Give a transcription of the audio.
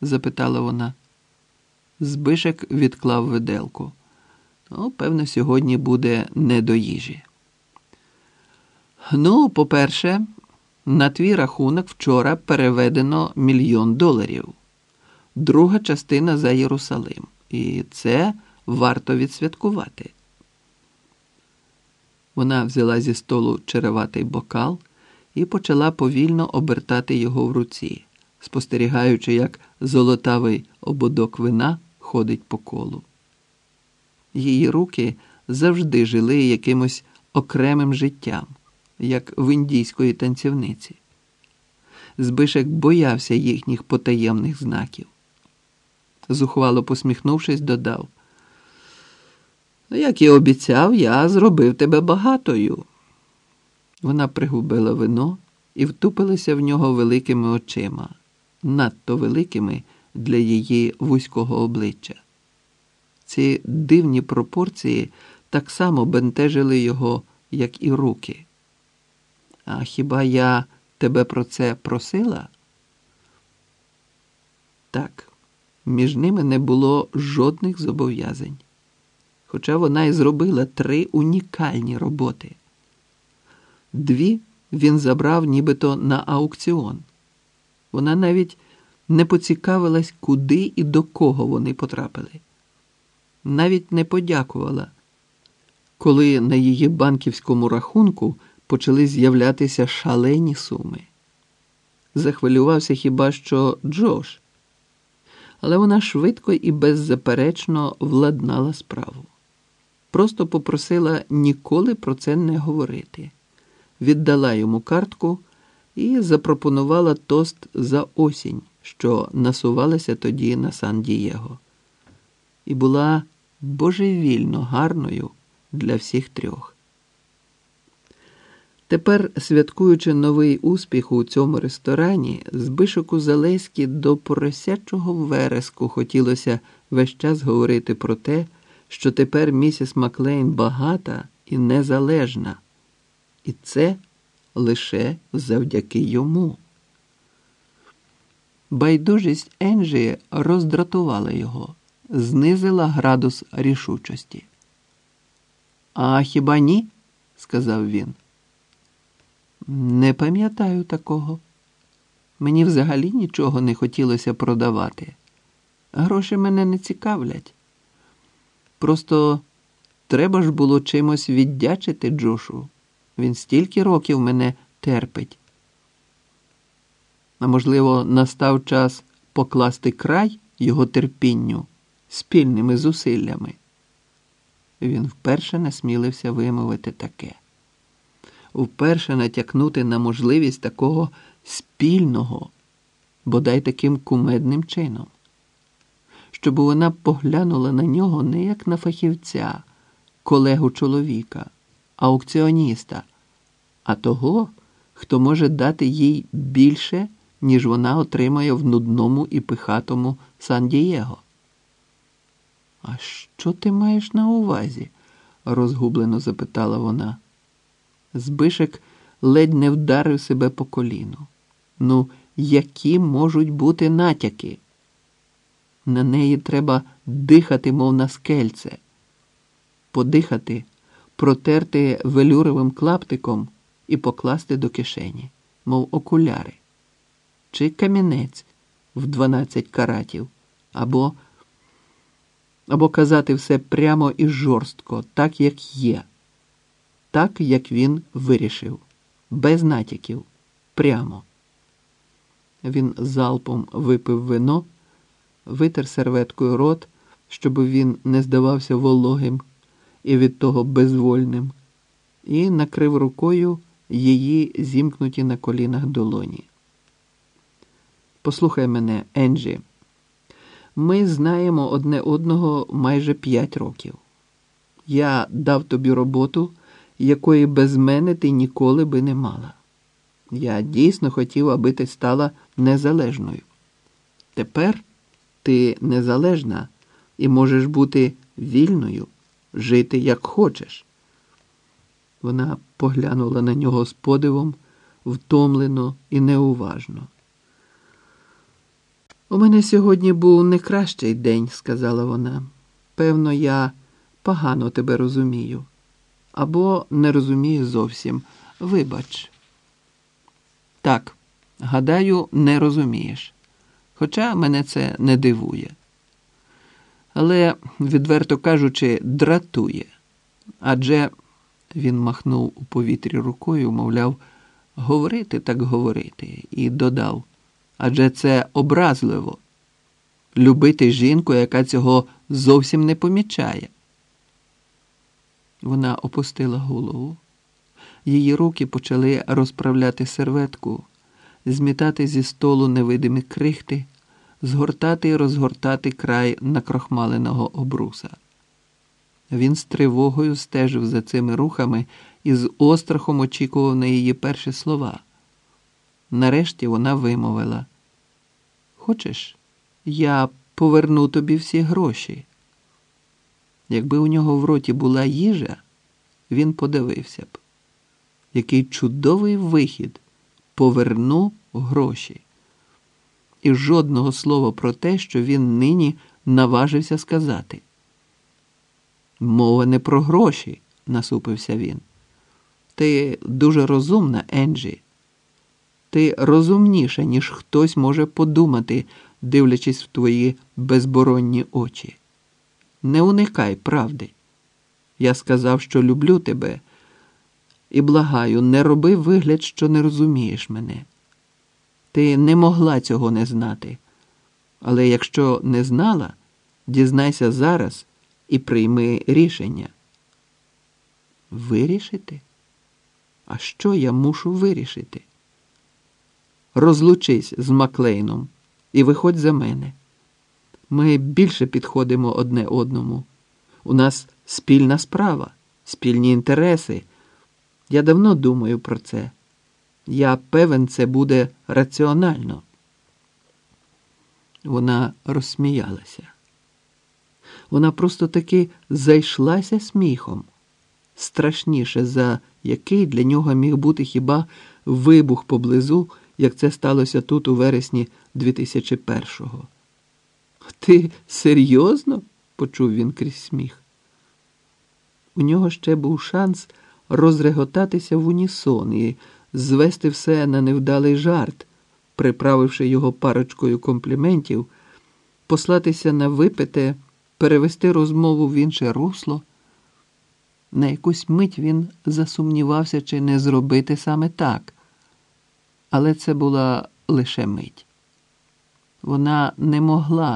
запитала вона. Збишек відклав виделку. Ну, певно, сьогодні буде не до їжі. Ну, по-перше, на твій рахунок вчора переведено мільйон доларів, друга частина за Єрусалим. І це варто відсвяткувати. Вона взяла зі столу череватий бокал і почала повільно обертати його в руці, спостерігаючи, як золотавий ободок вина ходить по колу. Її руки завжди жили якимось окремим життям, як в індійської танцівниці. Збишек боявся їхніх потаємних знаків. Зухвало посміхнувшись, додав. Як і обіцяв, я зробив тебе багатою. Вона пригубила вино і втупилася в нього великими очима, надто великими для її вузького обличчя. Ці дивні пропорції так само бентежили його, як і руки. А хіба я тебе про це просила? Так, між ними не було жодних зобов'язань. Хоча вона і зробила три унікальні роботи. Дві він забрав нібито на аукціон. Вона навіть не поцікавилась, куди і до кого вони потрапили. Навіть не подякувала, коли на її банківському рахунку почали з'являтися шалені суми. Захвилювався хіба що Джош, але вона швидко і беззаперечно владнала справу. Просто попросила ніколи про це не говорити, віддала йому картку і запропонувала тост за осінь, що насувалася тоді на Сан Дієго, і була божевільно гарною для всіх трьох. Тепер, святкуючи новий успіх у цьому ресторані, Збишоку Залеськи до поросячого вереску хотілося весь час говорити про те, що тепер місіс Маклейн багата і незалежна, і це лише завдяки йому. Байдужість Енджі роздратувала його, знизила градус рішучості. А хіба ні? сказав він. Не пам'ятаю такого. Мені взагалі нічого не хотілося продавати. Гроші мене не цікавлять. Просто треба ж було чимось віддячити Джошу. Він стільки років мене терпить. А можливо, настав час покласти край його терпінню спільними зусиллями. Він вперше насмілився вимовити таке, вперше натякнути на можливість такого спільного, бодай таким кумедним чином щоб вона поглянула на нього не як на фахівця, колегу чоловіка, аукціоніста, а того, хто може дати їй більше, ніж вона отримає в нудному і пихатому Сан-Дієго. А що ти маєш на увазі? розгублено запитала вона. Збишек ледь не вдарив себе по коліну. Ну, які можуть бути натяки? На неї треба дихати, мов на скельце, подихати, протерти велюровим клаптиком і покласти до кишені, мов окуляри, чи камінець в 12 каратів, або або казати все прямо і жорстко, так, як є, так, як він вирішив, без натяків, прямо. Він залпом випив вино витер серветкою рот, щоб він не здавався вологим і від того безвольним, і накрив рукою її зімкнуті на колінах долоні. Послухай мене, Енджі, ми знаємо одне одного майже п'ять років. Я дав тобі роботу, якої без мене ти ніколи би не мала. Я дійсно хотів, аби ти стала незалежною. Тепер ти незалежна і можеш бути вільною, жити як хочеш. Вона поглянула на нього з подивом, втомлено і неуважно. У мене сьогодні був не кращий день, сказала вона. Певно, я погано тебе розумію. Або не розумію зовсім. Вибач. Так, гадаю, не розумієш. Хоча мене це не дивує. Але, відверто кажучи, дратує. Адже він махнув у повітрі рукою, мовляв, говорити так говорити, і додав. Адже це образливо любити жінку, яка цього зовсім не помічає. Вона опустила голову. Її руки почали розправляти серветку, змітати зі столу невидимі крихти, згортати і розгортати край накрохмаленого обруса. Він з тривогою стежив за цими рухами і з острахом очікував на її перші слова. Нарешті вона вимовила: Хочеш, я поверну тобі всі гроші? Якби у нього в роті була їжа, він подивився б. Який чудовий вихід поверну гроші. І жодного слова про те, що він нині наважився сказати. Мова не про гроші, насупився він. Ти дуже розумна, Енджі. Ти розумніша, ніж хтось може подумати, дивлячись в твої безборонні очі. Не уникай правди. Я сказав, що люблю тебе, і благаю, не роби вигляд, що не розумієш мене. Ти не могла цього не знати. Але якщо не знала, дізнайся зараз і прийми рішення. Вирішити? А що я мушу вирішити? Розлучись з Маклейном і виходь за мене. Ми більше підходимо одне одному. У нас спільна справа, спільні інтереси. Я давно думаю про це. Я певен, це буде раціонально. Вона розсміялася. Вона просто таки зайшлася сміхом, страшніше, за який для нього міг бути хіба вибух поблизу, як це сталося тут у вересні 2001-го. Ти серйозно? почув він крізь сміх. У нього ще був шанс розреготатися в унісон і звести все на невдалий жарт, приправивши його парочкою компліментів, послатися на випите, перевести розмову в інше русло. На якусь мить він засумнівався, чи не зробити саме так, але це була лише мить. Вона не могла